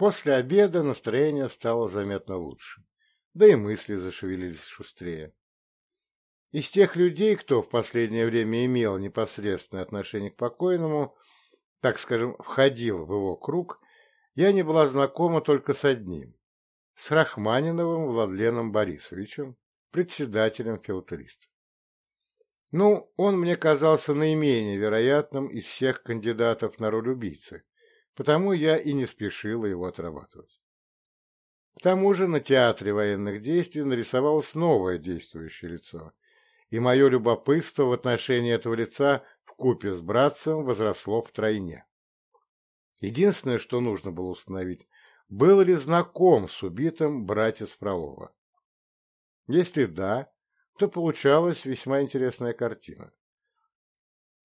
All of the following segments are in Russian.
После обеда настроение стало заметно лучше, да и мысли зашевелились шустрее. Из тех людей, кто в последнее время имел непосредственное отношение к покойному, так скажем, входил в его круг, я не была знакома только с одним – с Рахманиновым Владленом Борисовичем, председателем филателистов. Ну, он мне казался наименее вероятным из всех кандидатов на роль убийцы, Потому я и не спешила его отрабатывать. К тому же на театре военных действий нарисовалось новое действующее лицо, и мое любопытство в отношении этого лица вкупе с братцем возросло втройне. Единственное, что нужно было установить, был ли знаком с убитым братец Фролова. Если да, то получалась весьма интересная картина.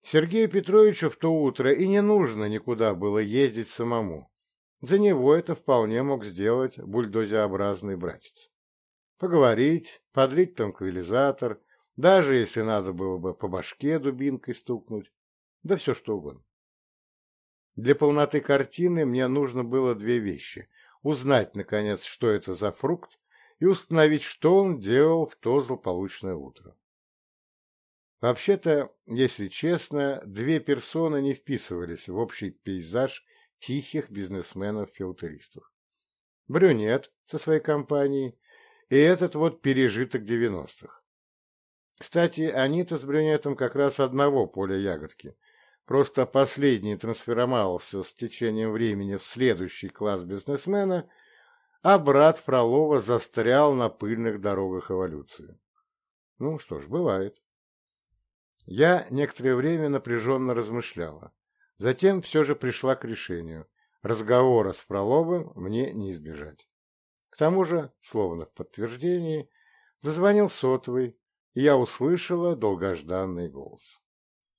Сергею Петровичу в то утро и не нужно никуда было ездить самому. За него это вполне мог сделать бульдозеобразный братец. Поговорить, подлить танквилизатор, даже если надо было бы по башке дубинкой стукнуть, да все что угодно. Для полноты картины мне нужно было две вещи. Узнать, наконец, что это за фрукт, и установить, что он делал в то злополучное утро. Вообще-то, если честно, две персоны не вписывались в общий пейзаж тихих бизнесменов-филтеристов. Брюнет со своей компанией и этот вот пережиток 90-х. Кстати, они-то с брюнетом как раз одного поля ягодки. Просто последний трансформировался с течением времени в следующий класс бизнесмена, а брат Фролова застрял на пыльных дорогах эволюции. Ну что ж, бывает. Я некоторое время напряженно размышляла. Затем все же пришла к решению. Разговора с Фроловым мне не избежать. К тому же, словно в подтверждении, зазвонил сотовый, и я услышала долгожданный голос.